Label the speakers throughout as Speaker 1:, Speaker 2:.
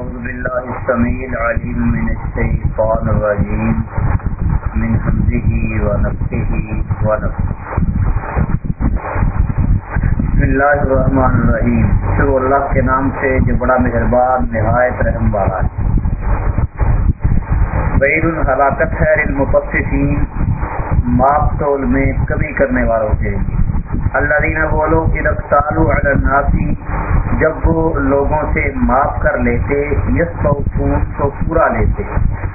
Speaker 1: أعوذ بالله السميع العليم من الشيطان الرجيم. من حمده ونفسه ونفسه بسم اللہ الرحمن الرحیم شروع اللہ کے نام سے جو بڑا مہربان، نہایت رحم والا ہے. ویل ہلاکت ہے، للمطففین. ماپ تول میں کمی کرنے والوں کے لیے. اللہ دینا بولو لوگ علی الناسی جب وہ لوگوں سے معاف کر لیتے یس تو پورا لیتے۔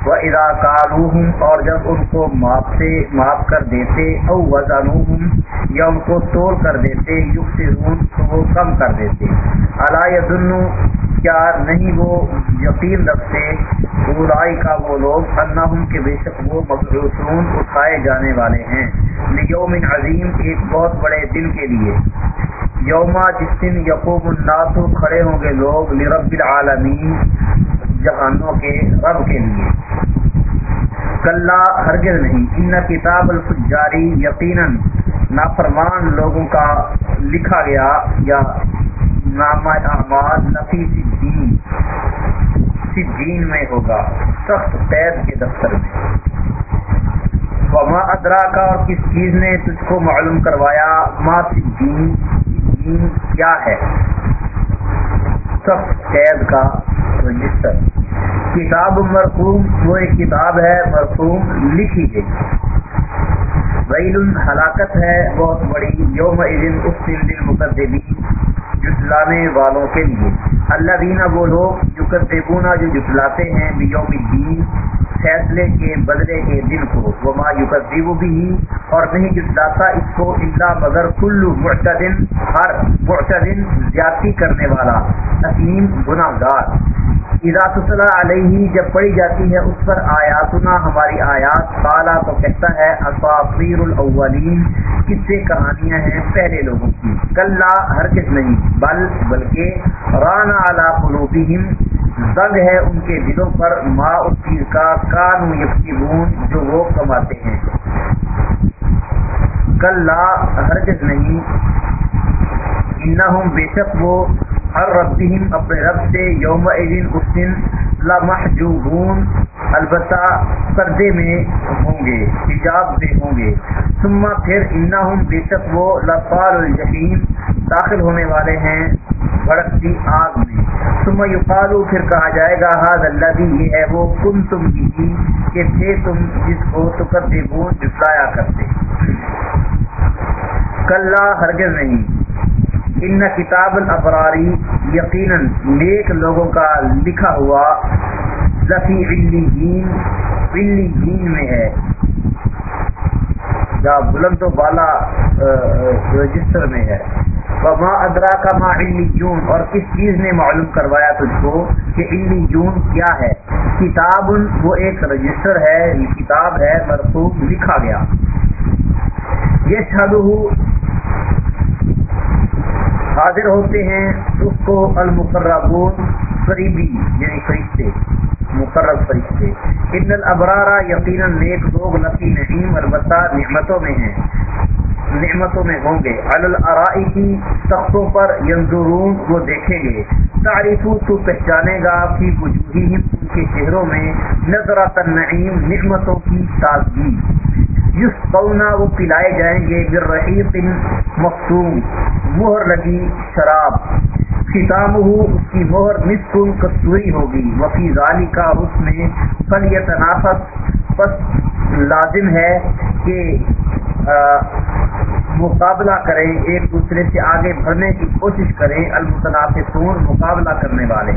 Speaker 1: وہ ادا ہوں اور جب ان کو معاف سے، معاف کر دیتے او ہوں یا ان کو توڑ کر دیتے یکسرون تو وہ کم کر دیتے۔ اللہ کیا نہیں، وہ یقین رکھتے برائی کا وہ لوگ انہم کے بے شک وہ مغرسون اٹھائے جانے والے ہیں۔ یوم عظیم ایک بہت بڑے دن کے لیے۔ یوما جس دن یقوب الناس کھڑے ہوں گے لوگ لرب العالمین، جہانوں کے رب کے لیے۔ کلّا ہرگز نہیں۔ ان کتاب الفجاری یقیناً نافرمان لوگوں کا لکھا گیا یا نامہ اعمال نفی سجین سجین میں ہوگا، سخت قید کے دفتر میں۔ وما ادرا کا اور کس چیز نے تجھ کو معلوم کروایا؟ ما سجین سجین کیا ہے؟ سخت قید کا رجسٹر۔ کتاب مرقوم، وہ ایک کتاب ہے، مرقوم لکھی گئی۔ ویل ہلاکت ہے، بہت بڑی یوم اس دن دل مقدبی جٹلانے والوں کے لیے۔ اللہ دینا وہ لوگ جو کرتےبونا جو جٹلاتے ہیں یوم الدین، فیصلے کے بدلے کے دن کو۔ وہ ماں یوکیب بھی اور نہیں جٹلاتا اس کو اللہ مگر کل مرتدن ہر مرتدن زیادتی کرنے والا عظیم گناہ گار اضاط علیہ جب پڑھی جاتی ہے، اس پر آیاتنا، ہماری آیات کالا تو کہتا ہے اصافیر الاولین، کس سے کہانیاں ہیں؟ پہلے لوگوں کی۔ کلّا ہرگز نہیں، بل، بلکہ رانا اعلیٰ قلوبہم، زنگ ہے ان کے دلوں پر، ما اس چیز کا، کانو یکسبون، جو وہ کماتے ہیں۔ کلّا ہرگز نہیں، انہم بے شک وہ ہر ربہم اپنے رب سے یوم اس دن لمحجوبون، البتہ پردے میں ہوں گے، حجاب سے ہوں گے۔ ثم پھر انہم بے شک وہ لفال الجحیم داخل ہونے والے ہیں بھڑکتی آگ میں۔ ثم یقالو، پھر کہا جائے گا ہاض اللہ بھی یہ ہے وہ کن تم بھی، کہ تھے تم جس کو تکذبون جٹلایا کرتے۔ کلّا ہرگز نہیں۔ ان کتاب الابراری یقیناً نیک لوگوں کا لکھا ہوا ذفی علی جین میں ہے۔ یا بلند و بالا رجسٹر میں ہے۔ وما ادرا کا ما علی جون اور کس چیز نے معلوم کروایا تجھ کو کہ علی جون کیا ہے؟ کتاب، وہ ایک رجسٹر ہے کتاب ہے مرفوب لکھا گیا۔ یہ شادو حاضر ہوتے ہیں اس کو المقربون قریبی یعنی فرشتے، مقرب فرشتے۔ ان الابرارا یقیناً نیک لوگ نفی نعیم البتہ نعمتوں میں ہیں، نعمتوں میں ہوں گے۔ الرائی کی تختوں پر ینظرون، وہ دیکھیں گے۔ تعریف تو پہچانے گا کہ وجوہی ان کے چہروں میں نظرات النعیم، نعمتوں کی تازگی۔ یس قونا وہ پلائے جائیں گے بررحیق مختوم مہر لگی شراب۔ ختام ہو اس کی مہر مسکن کستوری ہوگی۔ وفی ظالی کا اس میں فلیت نافت بس لازم ہے کہ مقابلہ کریں، ایک دوسرے سے آگے بڑھنے کی کوشش کریں المتنافسون مقابلہ کرنے والے۔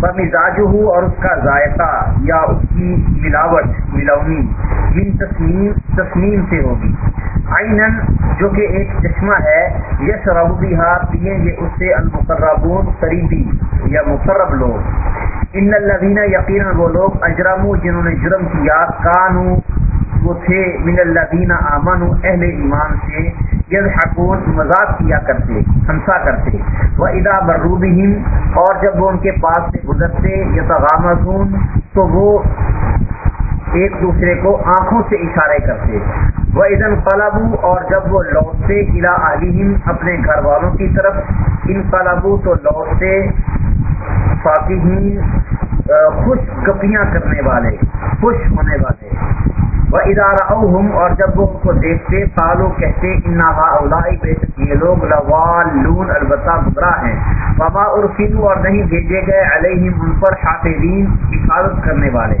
Speaker 1: بمزاج ہو اور اس کا ذائقہ یا اس کی ملاوٹ، ملونی، من تسلیم تسلیم سے ہوگی۔ آئین جو کہ ایک چشمہ ہے یس ربی پیئیں گے اس سے المقربون، قریبی یا مقرب لوگ۔ ان الذین یقینا وہ لوگ اجرم جنہوں نے جرم کیا، کانو، وہ تھے، من الذین آمنوا، اہل ایمان سے، یضحکون، مذاق کیا کرتے، ہنسا کرتے۔ وہ ادا بروبہم اور جب وہ ان کے پاس سے گزرتے، یتغامزون، تو وہ ایک دوسرے کو آنکھوں سے اشارے کرتے وہ ادن قلبو اور جب وہ لوٹتے الا علیہم اپنے گھر والوں کی طرف ان قلبو تو لوٹتے فاقین خوش گپیاں کرنے والے خوش ہونے والے۔ وہ ادارہ اور جب وہ ان کو دیکھتے پالو کہتے انہا اولائی بے شک یہ لوگ لوالون، البتہ گمراہ ہیں۔ وما ارسلوا اور نہیں بھیجے گئے علیہم ان پر حافظین حفاظت کرنے والے۔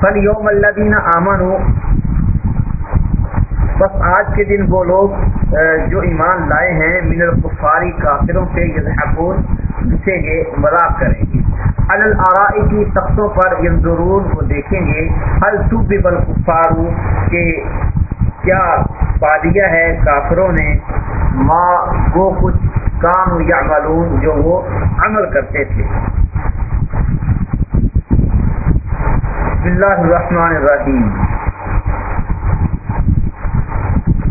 Speaker 1: فل یوم الذین آمنوا۔ بس آج کے دن وہ لوگ جو ایمان لائے ہیں، من القفاری کافروں سے یذحبون جسے یہ مذاق کریں گے۔ الرائی کی تختوں پر ضرور وہ دیکھیں گے۔ الصوب بالکفارو کہ کیا پا دیا ہے کافروں نے؟ ماں وہ کچھ کام یا معلوم جو وہ عمل کرتے تھے۔ بسم اللہ الرحمن الرحیم۔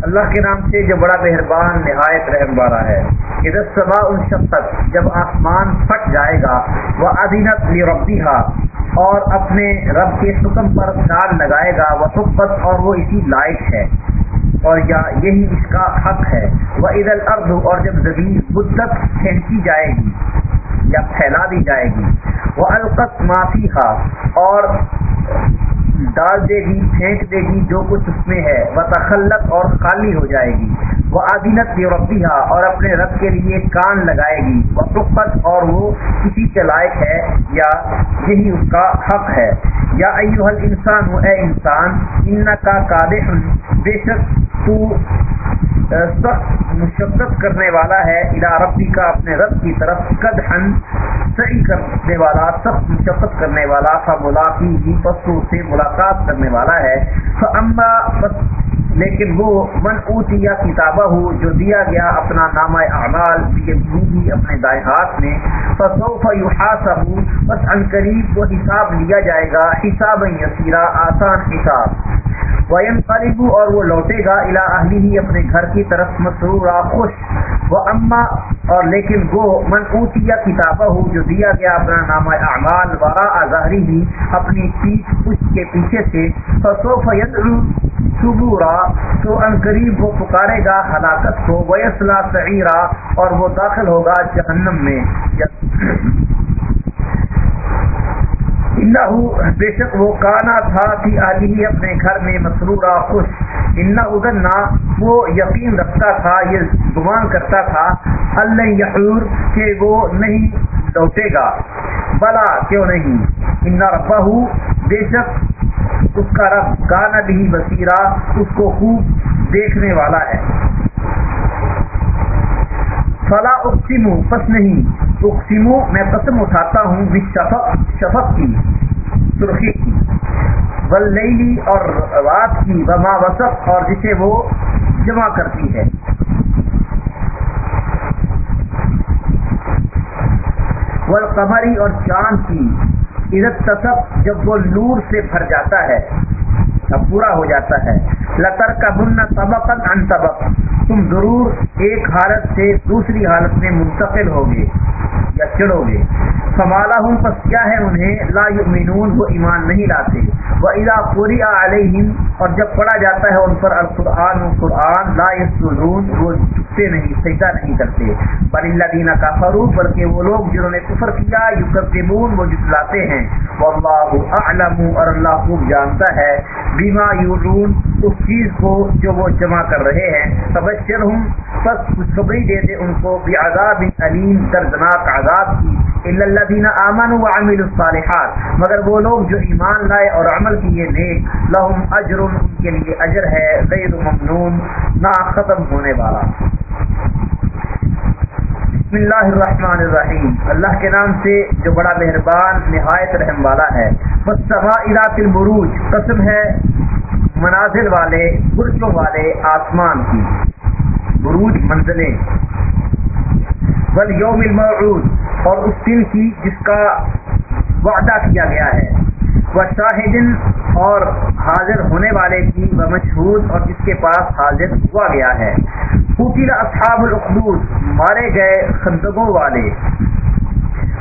Speaker 1: اللہ کے نام سے جو بڑا مہربان، نہایت رحم والا ہے۔ ادھر سبا ان شخص جب آسمان پھٹ جائے گا وہ ادینت ربی اور اپنے رب کے حکم پر ڈال لگائے گا وہ سبت اور وہ اسی لائق ہے۔ اور یا یہی اس کا حق ہے۔ وہ عید الرد اور جب زمین بدت پھینکی جائے گی، یا پھیلا دی جائے گی۔ وہ القت معافی اور ڈال دے گی، پھینک دے گی، جو کچھ اس میں ہے وہ تخلق اور خالی ہو جائے گی۔ وہ عدینت یورپیہ اور اپنے رب کے لیے کان لگائے گی۔ وہ رخت اور وہ کسی کے لائق ہے یا یہی اس کا حق ہے۔ یا ایو انسان ہو اے انسان ان کا کالح بے شک تو سخت مشقت کرنے والا ہے۔ ادا ربی کا اپنے رب کی طرف قد ہن صحیح کرنے والا سخت مشقت کرنے والا تھا ملاقی ہی پسو سے ملاقات کرنے والا ہے۔ اما لیکن وہ من اوتی یا کتابہ ہو جو دیا گیا اپنا نام اعمال بھی اپنے دائیں ہاتھ میں فصوف یحاسب بس ان قریب وہ حساب لیا جائے گا حساب یسیرا، آسان حساب۔ ویم قریب اور وہ لوٹے گا الا اہلی ہی اپنے گھر کی طرف مسرورا، خوش۔ وہ اما اور لیکن وہ من اوتی یا کتابہ ہو جو دیا گیا اپنا نام اعمال ورا ظاہری ہی اپنی پیٹ اس کے پیچھے سے فصوف یدعو صبورا تو ان قریب وہ پکارے گا ہلاکت کو، ویسلا سعیرا، اور وہ داخل ہوگا جہنم میں۔ بے شک وہ کانا تھا کہ علی اپنے گھر میں مسرورا خوش۔ ادنا وہ یقین رکھتا تھا، یہ گمان کرتا تھا اللہ یحور، کہ وہ نہیں لوٹے گا۔ بلا، کیوں نہیں؟ انا ربا بے شک اس کا رب کانا بھی بصیرہ اس کو خوب دیکھنے والا ہے۔ فلا اقسمو، پس نہیں۔ اقسمو، میں قسم اٹھاتا ہوں شفق شفق کی، سرخی کی۔ ولیلی اور رات کی، وما وسط اور جسے وہ جمع کرتی ہے۔ والقمری، اور چاند کی۔ عزت تصب جب وہ نور سے بھر جاتا ہے اب پورا ہو جاتا ہے۔ لطر کا بننا سبق ان سبق تم ضرور ایک حالت سے دوسری حالت میں منتقل ہوگے یا چڑھو گے سمالا ہوں پس کیا ہے انہیں؟ لا یؤمنون وہ ایمان نہیں لاتے۔ وہ ادا پوری علیہم اور جب پڑھا جاتا ہے ان پر القرآن قرآن لا یسرون وہ جھکتے نہیں، سجدہ نہیں کرتے۔ بل اللہ دینا کا فروغ بلکہ وہ لوگ جنہوں نے کفر کیا، یکذبون، وہ جتلاتے ہیں۔ واللہ اعلم اور اللہ خوب جانتا ہے۔ بیما یورون اس چیز کو جو وہ جمع کر رہے ہیں۔ تبشر ہوں بس خوشخبری دے دے ان کو بھی عذاب علیم، دردناک عذاب کی۔ اللہ دینا و عامل الصالحات۔ مگر وہ لوگ جو ایمان لائے اور عمل کیے نیک، لہم اجر ان کے لیے اجر ہے، غیر ممنون، نہ ختم ہونے والا۔ بسم اللہ الرحمن الرحیم۔ اللہ کے نام سے جو بڑا مہربان، نہایت رحم والا ہے۔ بس سبا علاق البروج، قسم ہے منازل والے، برجوں والے آسمان کی۔ بروج منزلیں۔ بل یوم المعود اور اس دن کی جس کا وعدہ کیا گیا ہے۔ وہ شاہدن اور حاضر ہونے والے کی وہ مشہور اور جس کے پاس حاضر ہوا گیا ہے۔ قتل اصحاب الخدود مارے گئے خندقوں والے۔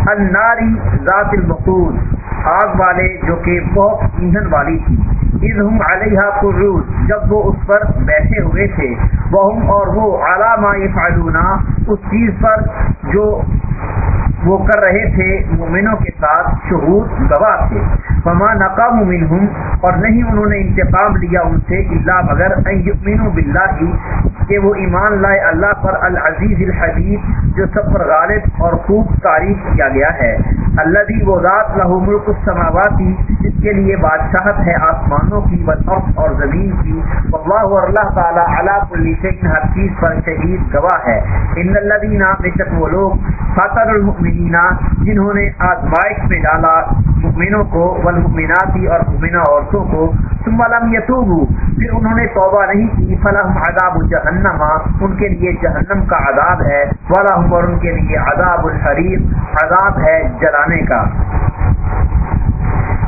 Speaker 1: الناری ذات البقود آگ والے جو کہ بہت ایندھن والی تھی۔ ہم علیہ قرود جب وہ اس پر بیٹھے ہوئے تھے۔ وہ اور وہ علامہ فالونا اس چیز پر جو وہ کر رہے تھے، مومنوں کے ساتھ شہود گواہ تھے۔ فما نقام منہم اور نہیں انہوں نے انتقام لیا ان سے اللہ مگر باللہ کہ وہ ایمان لائے اللہ پر العزیز الحبیب جو سب پر غالب اور خوب تعریف کیا گیا ہے۔ اللہ بھی وہ ذات لہو ملک السماواتی جس کے لیے بادشاہت ہے آسمانوں کی والارض اور زمین کی۔ واللہ اور اللہ تعالی علی کل شیء ہر چیز پر شہید گواہ ہے۔ ان الذین بے شک وہ لوگ فاتر المؤمنین جنہوں نے آزمائش میں ڈالا۔ مؤمنوں کو، والمؤمناتی اور مؤمنہ عورتوں کو، ثم لم یتوبوا، پھر انہوں نے توبہ نہیں کی، فلہم عذاب جہنم ان کے لیے جہنم کا عذاب ہے ولہم اور ان کے لیے عذاب الحریق عذاب ہے جلانے کا۔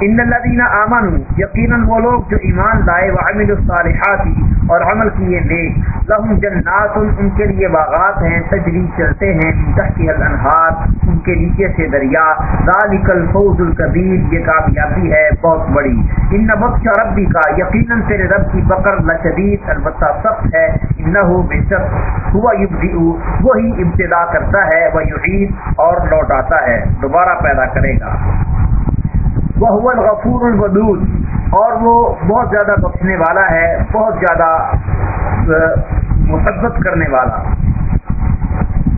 Speaker 1: ان الذين امنوا یقینا وہ لوگ جو ایمان لائے، وعملوا الصالحات اور عمل کیے نیک۔ لهم جنات ان کے لیے باغات ہیں، تجری چلتے ہیں تحت الانہار، ان کے نیچے سے دریا۔ ذالک الفوز الكبیر یہ کامیابی ہے، بہت بڑی۔ ان بخش ربی کا یقینا تیرے رب کی پکڑ لشدید، البتہ سخت ہے۔ انه بشک ہوا یبدئ، وہی ابتدا کرتا ہے وہ یعید اور لوٹاتا ہے، دوبارہ پیدا کرے گا۔ وہ الغفور الودود۔ اور وہ بہت زیادہ بخشنے والا ہے، بہت زیادہ محبت کرنے والا۔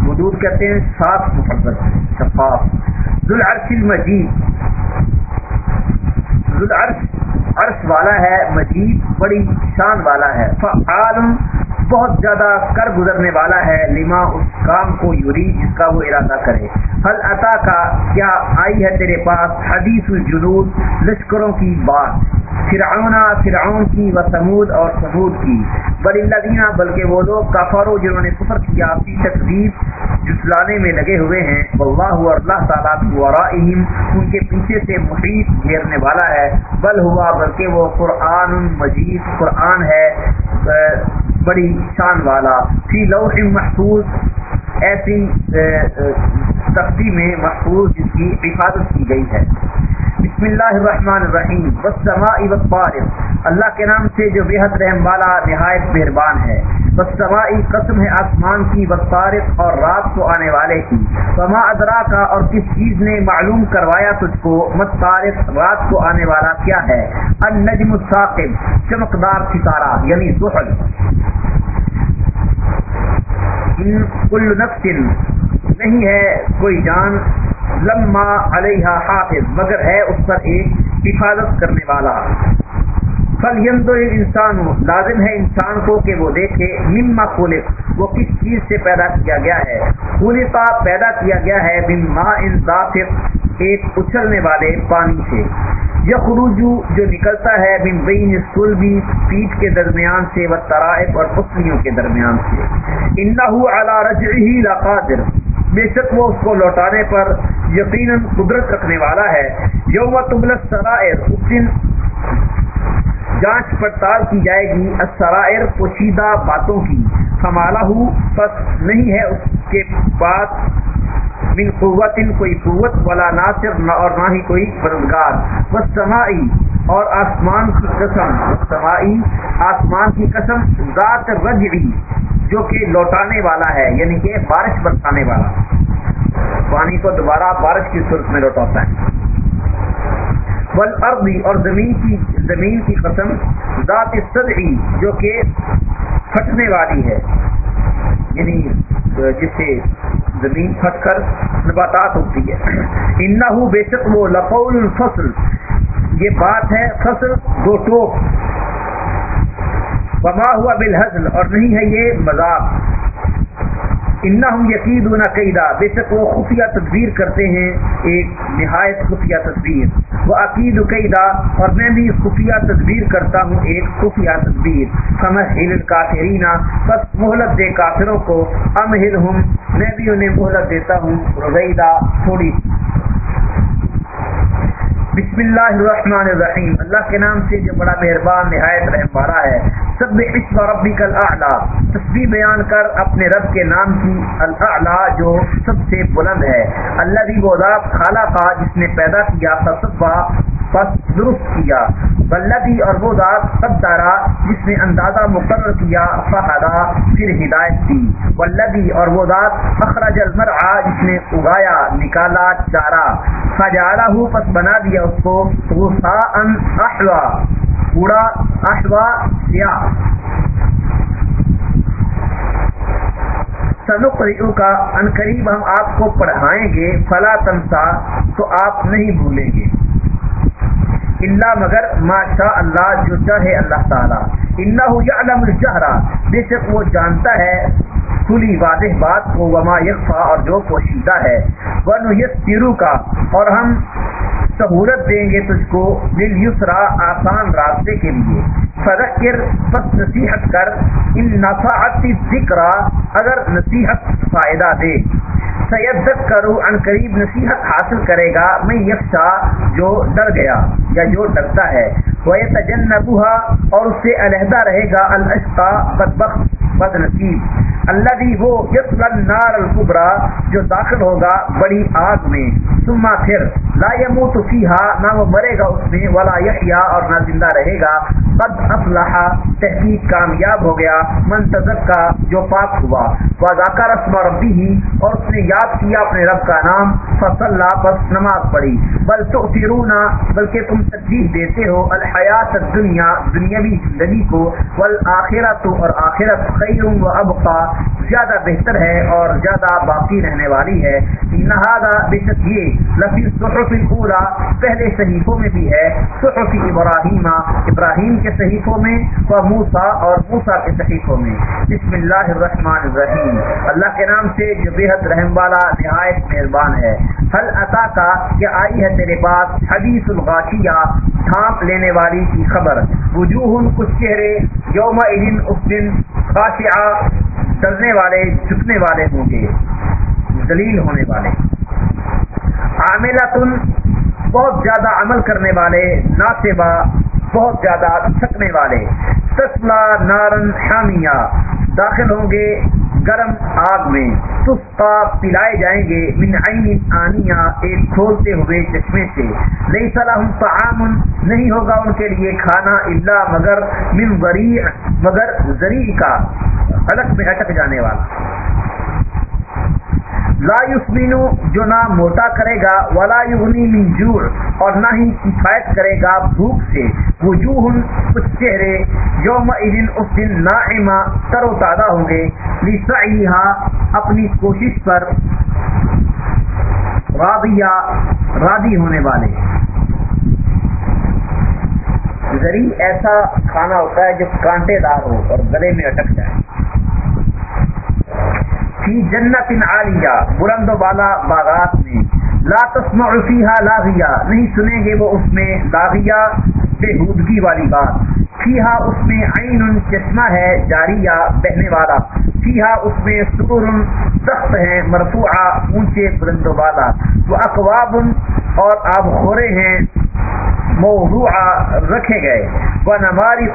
Speaker 1: ودود کہتے ہیں صاف محبت شفاف۔ ذوالعرش المجید۔ ذوالعرش عرش والا ہے، مجید، بڑی شان والا ہے۔ فعال بہت زیادہ کر گزرنے والا ہے، لما اس کام کو یوری جس کا وہ ارادہ کرے۔ حل عطا کا کیا آئی ہے تیرے پاس؟ حدیث الجنود، لشکروں کی بات۔ فرعون فرعون کی و سمود اور سمود کی۔ بل الذین، بلکہ وہ لوگ کفروا جنہوں نے کفر کیا اپنی تکذیب جسلانے میں لگے ہوئے ہیں۔ واللہ اللہ تعالی ورائہم، ان کے پیچھے سے محیط گھیرنے والا ہے۔ بل ہوا، بلکہ وہ قرآن مجید، قرآن ہے۔ بڑی شان والا، فی لوح محفوظ، ایسی تختی میں محفوظ جس کی حفاظت کی گئی ہے۔ بسم اللہ الرحمن الرحیم۔ والسماء والطارق۔ اللہ کے نام سے جو بےحد رحم والا نہایت مہربان ہے۔ والسماء قسم ہے آسمان کی والطارق اور رات کو آنے والے کی۔ وما ادرا کا اور کس چیز نے معلوم کروایا تجھ کو؟ مت رات کو آنے والا کیا ہے؟ النجم الثاقب، چمکدار ستارہ یعنی زحل ان کل نفس، نہیں ہے کوئی جان، لما علیہ حافظ، مگر ہے اس پر ایک حفاظت کرنے والا۔ فل انسان ہو لازم ہے انسان کو کہ وہ دیکھے مما خلق، وہ کس چیز سے پیدا کیا گیا ہے؟ خلقا پیدا کیا گیا ہے مما انصاف ایک اچھلنے والے پانی سے۔ یخرجو، جو نکلتا ہے بن بین سلبی پیٹ کے درمیان سے و ترائب اور پسلیوں کے درمیان سے۔ انہو علی رجعہ لقادر۔ بے شک وہ اس کو لوٹانے پر یقیناً قدرت رکھنے والا ہے۔ یوم تبلت سرائر اس دن جانچ پڑتال کی جائے گی اسرائر پوشیدہ باتوں کی۔ کمالہ بس نہیں ہے اس کے بعد من قوت، کوئی قوت والا ناصر، نہ اور نہ ہی کوئی مددگار بس سمائی اور آسمان کی قسم۔ سمائی آسمان کی قسم ذات رجعی، جو کہ لوٹانے والا ہے یعنی کہ بارش برسانے والا۔ پانی کو دوبارہ بارش کی صورت میں لوٹاتا ہے۔ اربی اور زمین کی زمین کی قسم ذات صدعی جو کہ پھٹنے والی ہے۔ یعنی جس سے زمین پھٹ کر نباتات ہوتی ہے۔ انا بے شک وہ لقول الفصل۔ یہ بات ہے فصل دو ٹوک وما ہوا بالحزل اور نہیں ہے یہ مذاق۔ انا ہم یقید نہ قیدا۔ بے شک وہ خفیہ تدبیر کرتے ہیں، ایک نہایت خفیہ تدبیر۔ وہ عقید قیدا اور میں بھی خفیہ تدبیر کرتا ہوں، ایک خفیہ تدبیر۔ سمجھ ہل کافرینا بس مہلت دے کافروں کو۔ ام ہل ہوں میں بھی انہیں مہلت دیتا ہوں۔ رویدہ تھوڑی بسم اللہ الرحمن الرحیم۔ اللہ کے نام سے جو بڑا مہربان نہایت رحم والا ہے۔ سب عشق ربی کل تصویر بیان کر اپنے رب کے نام کی اللہ جو سب سے بلند ہے۔ اللہ بھی وہ ذات خالہ کا جس نے پیدا کیا تصفہ پس درست کیا بلدی اور وہ ذات قدارا جس نے اندازہ مقرر کیا، فہدا، پھر ہدایت دی۔ بلدی اور وہ ذات اخرج المرعا جس نے اگایا، نکالا، چارا۔ فجارہ پس بنا دیا اس کو غصا ان احوا۔ کوڑا احوا، سیاہ۔ سنقرئو کا ان قریب ہم آپ کو پڑھائیں گے، فلا تنسا، تو آپ نہیں بھولیں گے۔ اللہ مگر ماشاء اللہ جو چاہے اللہ تعالیٰ۔ انہو یعلم الجہرہ بے شک وہ جانتا ہے کھلی واضح بات کو، وما یکفا اور جو پوشیدہ ہے۔ ونو کا اور ہم سہولت دیں گے تجھ کو دل یسرا آسان راستے کے لیے۔ فذکر، پس نصیحت کر۔ ان نفعتی ذکر اگر نصیحت فائدہ دے۔ سید کرو ان قریب نصیحت حاصل کرے گا میں یکشا جو ڈر گیا یا جو ڈرتا ہے۔ وہ تجنبوہا اور اس سے علیحدہ رہے گا الاشقا بدبخت بد نصیب اللہ دی وہ یسل نار القبرا جو داخل ہوگا بڑی آگ میں۔ ثم پھر لا يموت فيها، نہ وہ مرے گا اس میں، ولا يحيى اور نہ زندہ رہے گا۔ قد افلح، تحقیق کامیاب ہو گیا، منتظر کا جو پاک ہوا۔ وضاکہ رسم ربی ہی اور اس نے یاد کیا اپنے رب کا نام۔ فصل پس نماز پڑھی۔ بل تو بلکہ تم ترجیح دیتے ہو۔ الحیات دنیا دنیاوی زندگی کو۔ والآخرت اور آخرت خیر و ابقا زیادہ بہتر ہے اور زیادہ باقی رہنے والی ہے۔ نہادا بے شک یہ لفی صحف الاولا پہلے صحیفوں میں بھی ہے۔ صحف ابراہیم ابراہیم کے صحیفوں میں و موسا اور موسا کے صحیفوں میں۔ بسم اللہ الرحمن الرحیم۔ اللہ کے نام سے جو بےحد رحم والا، نہایت مہربان ہے۔ حل عطا کا کیا آئی ہے تیرے پاس حدیث الغاشیہ ڈھانپ لینے والی کی خبر۔ وجوہ کچھ چہرے یوم اس دن خاشعہ ڈرنے والے، جھکنے والے ہوں گے دلیل ہونے والے۔ عاملہ تن بہت زیادہ عمل کرنے والے، ناصبہ بہت زیادہ تھکنے والے۔ تسلا نارن حامیہ داخل ہوں گے گرم آگ میں۔ تسقا پلائے جائیں گے من عین آنیا ایک کھولتے ہوئے چشمے سے۔ نہیں صلاح طعام، نہیں ہوگا ان کے لیے کھانا اللہ مگر من ذریع مگر ذریع کا۔ حلق میں اٹک جانے والا۔ لا یسمینو جو نہ موٹا کرے گا، ولا یغنی من جوع، اور نہ ہی کفایت کرے گا بھوک سے۔ وجوہ کچھ چہرے یوم اذن اس دن ناعمہ تر و تازہ ہوں گے۔ لسعیہا، اپنی کوشش پر راضیہ، راضی ہونے والے۔ ذریع ایسا کھانا ہوتا ہے جو کانٹے دار ہو اور گلے میں اٹک جائے۔ فی جنت عالیہ۔ بلند و بالا باغات میں۔ لا تسمع فیہا لاغیہ۔ نہیں سنیں گے وہ اس میں لاغیہ بےحودگی والی بات۔ فیہا اس میں عین چشمہ ہے، جاریہ، بہنے والا۔ فیہا اس میں سرور سخت ہے، مرفوعہ، اونچے بلند و بالا۔ وہ اقواب اور آب خورے ہیں، موضوعہ رکھے گئے۔ وہ نماری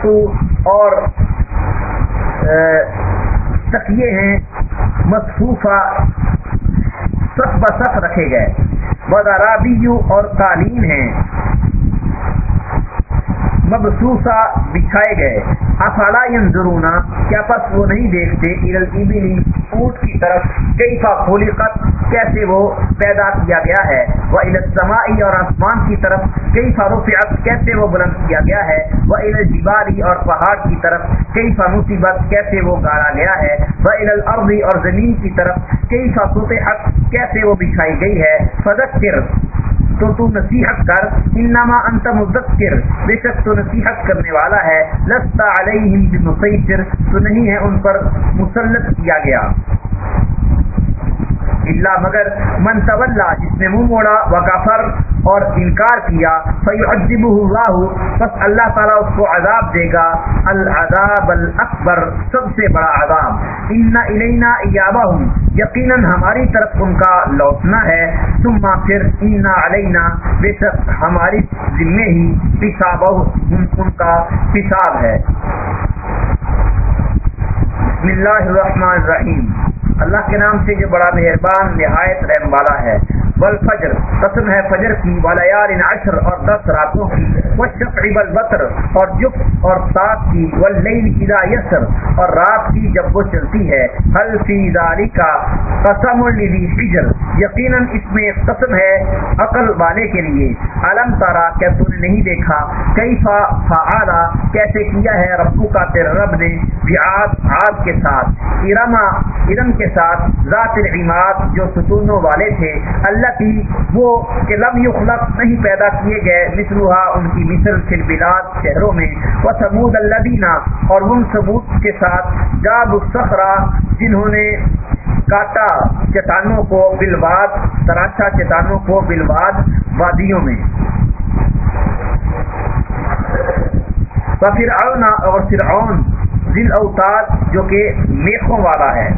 Speaker 1: اور تکیے ہیں۔ مصفوفہ سخ بسخ رکھے گئے۔ بدارابیو اور قالین ہیں۔ مبسوسا بچھائے گئے۔ افالا ینظرونا کیا پس وہ نہیں دیکھتے؟ ارلبلی اونٹ کی طرف۔ کئی خلقت؟ کیسے وہ پیدا کیا گیا ہے۔ وہ السمائی اور آسمان کی طرف کئی فا کیسے وہ بلند کیا گیا ہے۔ وہ الجباری اور پہاڑ کی طرف کئی فا مصیبت کیسے وہ گاڑا گیا ہے۔ وہ الارض اور زمین کی طرف کئی فا سطحت، کیسے وہ بچھائی گئی ہے۔ فذکر تو تو نصیحت کر انما انت مذکر بے شک تو نصیحت کرنے والا ہے۔ لستا علیہم بمسیطر تو نہیں ہے ان پر مسلط کیا گیا۔ اللہ مگر من طلّہ جس نے منہ موڑا وکافر اور انکار کیا، فیعذبہ اللہ بس اللہ تعالیٰ اس کو عذاب دے گا۔ العذاب الاکبر، سب سے بڑا عذاب۔ ان الینا ایابہم، یقیناً ہماری طرف ان کا لوٹنا ہے۔ ثم پھر ان علینا، بے شک ہماری ذمہ ہی پسابہ ان کا پساب ہے۔ بسم اللہ الرحمن الرحیم۔ اللہ کے نام سے جو بڑا مہربان نہایت رحم والا ہے۔ والفجر قسم ہے فجر کی، ولیال عشر اور دس راتوں کی۔ والشفع والبطر اور جف اور سات کی۔ واللیل اذا یسر اور رات کی جب وہ چلتی ہے۔ حل فی ذالک قسم لذی حجر؟ یقیناً اس میں قسم ہے عقل والے کے لیے۔ علم تارا کیا تو نے نہیں دیکھا۔ کئی فعالا؟ کیسے کیا ہے ربو کا تیرا رب نے؟ بیعاد، عاد کے ساتھ۔ ارما، ارم کے ساتھ۔ ذات العماد جو ستونوں والے تھے۔ اللہ کی وہ کہ لم یخلق نہیں پیدا کیے گئے مثلها ان کی مثل فی البلاد شہروں میں وہ سمود الذین، اور ان سمود کے ساتھ جاب الصخرہ، جنہوں نے کاٹا چٹانوں کو بلواد تراشا چٹانوں کو بلواد وادیوں میں۔ فرعون اور فرعون ذل اوتاد جو کہ میخوں والا ہے۔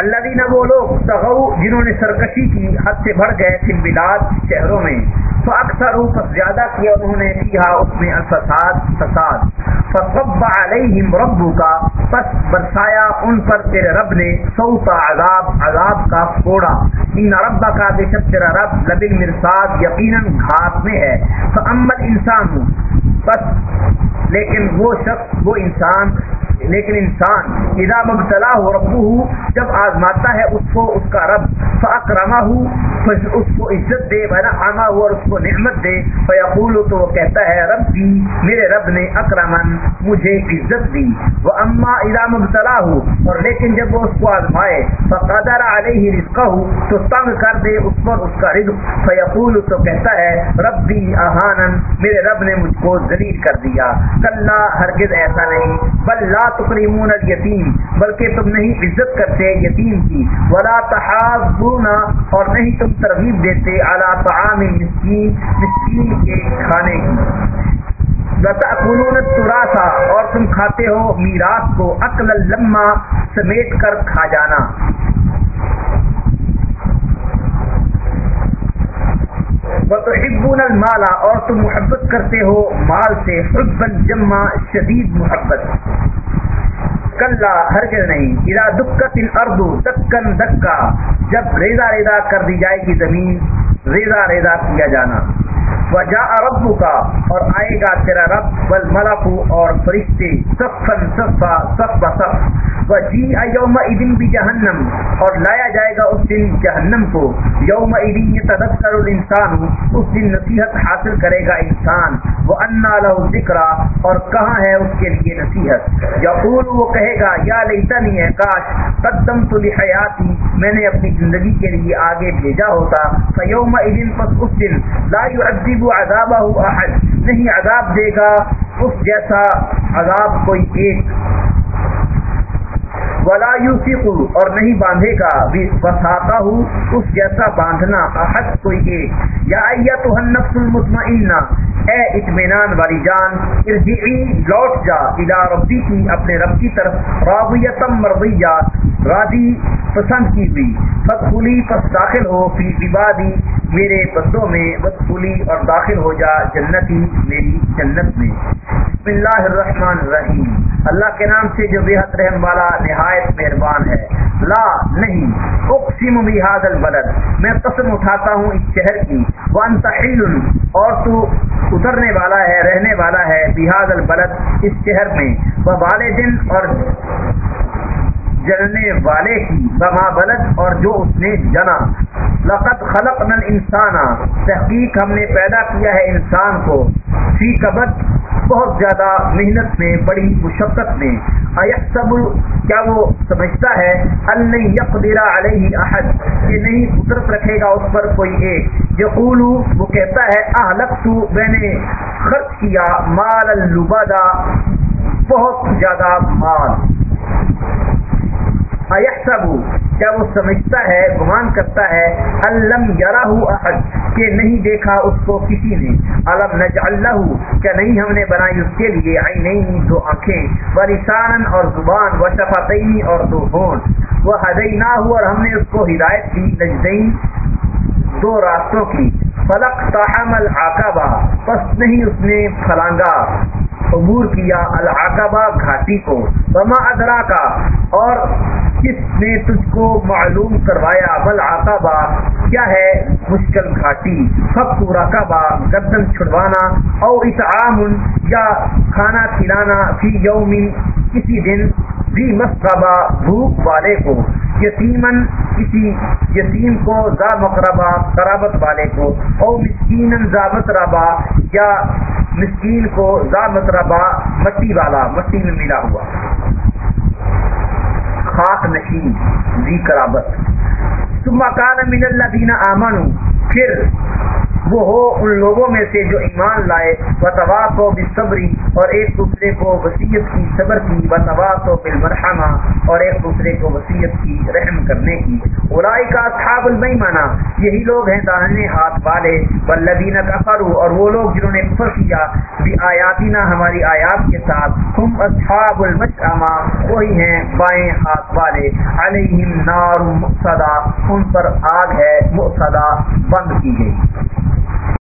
Speaker 1: اللہ دینا وہ لوگ تغو، جنہوں نے سرکشی کی حد سے بڑھ گئے فی البلاد شہروں میں تو اکثر پس زیادہ کیا انہوں نے کیا اس میں الفساد، فساد۔ فصب علیہم ربو کا پس برسایا ان پر تیرے رب نے سوتا عذاب عذاب کا کوڑا۔ ان رب کا بے شک تیرا رب لبن مرساد یقیناً گھات میں ہے۔ تو امت انسان ہوں بس لیکن وہ شخص، وہ انسان لیکن انسان اذا مبتلا ہو ربو ہو جب آزماتا ہے اس کو اس کا رب فاکرما ہو اس کو عزت دے بنا آما ہو اور اس کو نعمت دے۔ فیقول تو وہ کہتا ہے رب دی میرے رب نے اکرمن مجھے عزت دی۔ وہ اما اذا مبتلا ہو اور لیکن جب وہ اس کو آزمائے، فقدر علیہ رزقہ ہو تو تنگ کر دے اس پر اس کا رزق۔ فیقول تو کہتا ہے رب دی احانن میرے رب نے مجھ کو ذلیل کر دیا۔ کلا، ہرگز ایسا نہیں۔ بل لا تکریمون الیتیم، بلکہ تم نہیں عزت کرتے یتیم کی۔ ولا تحاضون اور نہیں تم ترغیب دیتے اعلیٰ طعام مسکین مسکین کے کھانے کی۔ لتاکلون التراث، اور تم کھاتے ہو میراث کو عقل لما سمیٹ کر کھا جانا۔ وتحبون المال، اور تم محبت کرتے ہو مال سے۔ حبا جمع شدید محبت۔ کلا، ہرگز نہیں۔ اذا دکت الارض دکن دکا جب ریزا ریزا کر دی جائے گی زمین ریزا ریزا کیا جانا۔ وجا رب کا اور آئے گا تیرا رب بل ملکو اور فرشتے و جی یوم ادن بھی جہنم اور لایا جائے گا اس دن جہنم کو۔ یوم ادین تدکر الانسان، اس دن نصیحت حاصل کرے گا انسان۔ انا لہو ذکر اور کہاں ہے اس کے لیے نصیحت؟ یقول وہ کہے گا، یا لیتنی ہے، کاش قدم تو لحیاتی، میں نے اپنی زندگی کے لیے آگے بھیجا ہوتا فیوم ادن پس اس دن لا يعذب عذاب احد، نہیں عذاب دے گا، اس جیسا عذاب کوئی ایک ولا یوسف اور نہیں باندھے گا۔ بساتا ہوں، اس جیسا باندھنا احد کوئی ایک۔ یا تو نفس المطمئنہ، اے اطمینان والی جان، ارجعی، لوٹ جا الى ربی کی اپنے رب کی طرف راضیتم مرضیہ۔ راضی، پسند کی ہوئی فدخلی پس داخل ہو، فی عبادی، میرے بندوں میں بدفولی اور داخل ہو جا جنتی، میری جنت میں۔ بسم اللہ الرحمن الرحیم۔ اللہ کے نام سے جو بےحد رحم والا نہایت مہربان ہے۔ لا، نہیں۔ اقسم بهذا البلد۔ میں قسم اٹھاتا ہوں اس شہر کی۔ وانت حل اور تو اترنے والا ہے، رہنے والا ہے بهذا البلد اس شہر میں۔ ووالدن اور جلنے والے کی۔ بما بلد اور جو اس نے جنا۔ لقد خلق نل انسان تحقیق ہم نے پیدا کیا ہے انسان کو۔ فی کبد بہت زیادہ محنت میں، بڑی مشقت میں۔ سب کیا وہ سمجھتا ہے؟ اللہ یقدرا علیہ احد، کہ نہیں قدرت رکھے گا اس پر کوئی ایک۔ یقول وہ کہتا ہے اہلک تو میں نے خرچ کیا مال البادا بہت زیادہ مال۔ ایسب کیا وہ سمجھتا ہے، گمان کرتا ہے الم یارہ احد کہ نہیں دیکھا اس کو کسی نے۔ علم نج اللہ کیا نہیں ہم نے بنائی اس کے لیے آئی نہیں دو آنکھیں و لسان اور زبان، و شفاطینی اور دو ہون وہ ہدئی نہ ہو اور ہم نے اس کو ہدایت دی نجدین دو راستوں کی۔ فلق تاہم العقبہ پس نہیں اس نے فلانگا عبور کیا العقبہ گھاٹی کو۔ وما ادرا کا اور کس نے تجھ کو معلوم کروایا؟ بل آتا کیا ہے مشکل گھاٹی؟ سب کو رقبہ گردن چھڑوانا او اطعام یا کھانا کھلانا فی یومن کسی دن بھی مسربہ بھوک والے کو، یتیمن، کسی یتیم کو زا مقربہ، قرابت والے کو، او مسکین زا مطربہ یا مسکین کو زا مطربہ مٹی والا، مٹی میں ملا ہوا۔ خاک نشین ذی قرابت۔ ثم کان من الذین آمنوا پھر وہ ہو ان لوگوں میں سے جو ایمان لائے و طواف و بصبری اور ایک دوسرے کو وسیعت کی صبر کی و طواف و بالمرحمہ اور ایک دوسرے کو وسیعت کی رحم کرنے کی۔ الائی کا اصحاب المیمانہ یہی لوگ ہیں داہنے ہاتھ والے، والذین کفروا، اور وہ لوگ جنہوں نے کفر کیا بھی آیاتینا ہماری آیات کے ساتھ۔ ہم اصحاب المشعمہ وہی ہیں بائیں ہاتھ والے۔ علیہم نار مقصدہ ان پر آگ ہے مقصدہ بند کی گئی۔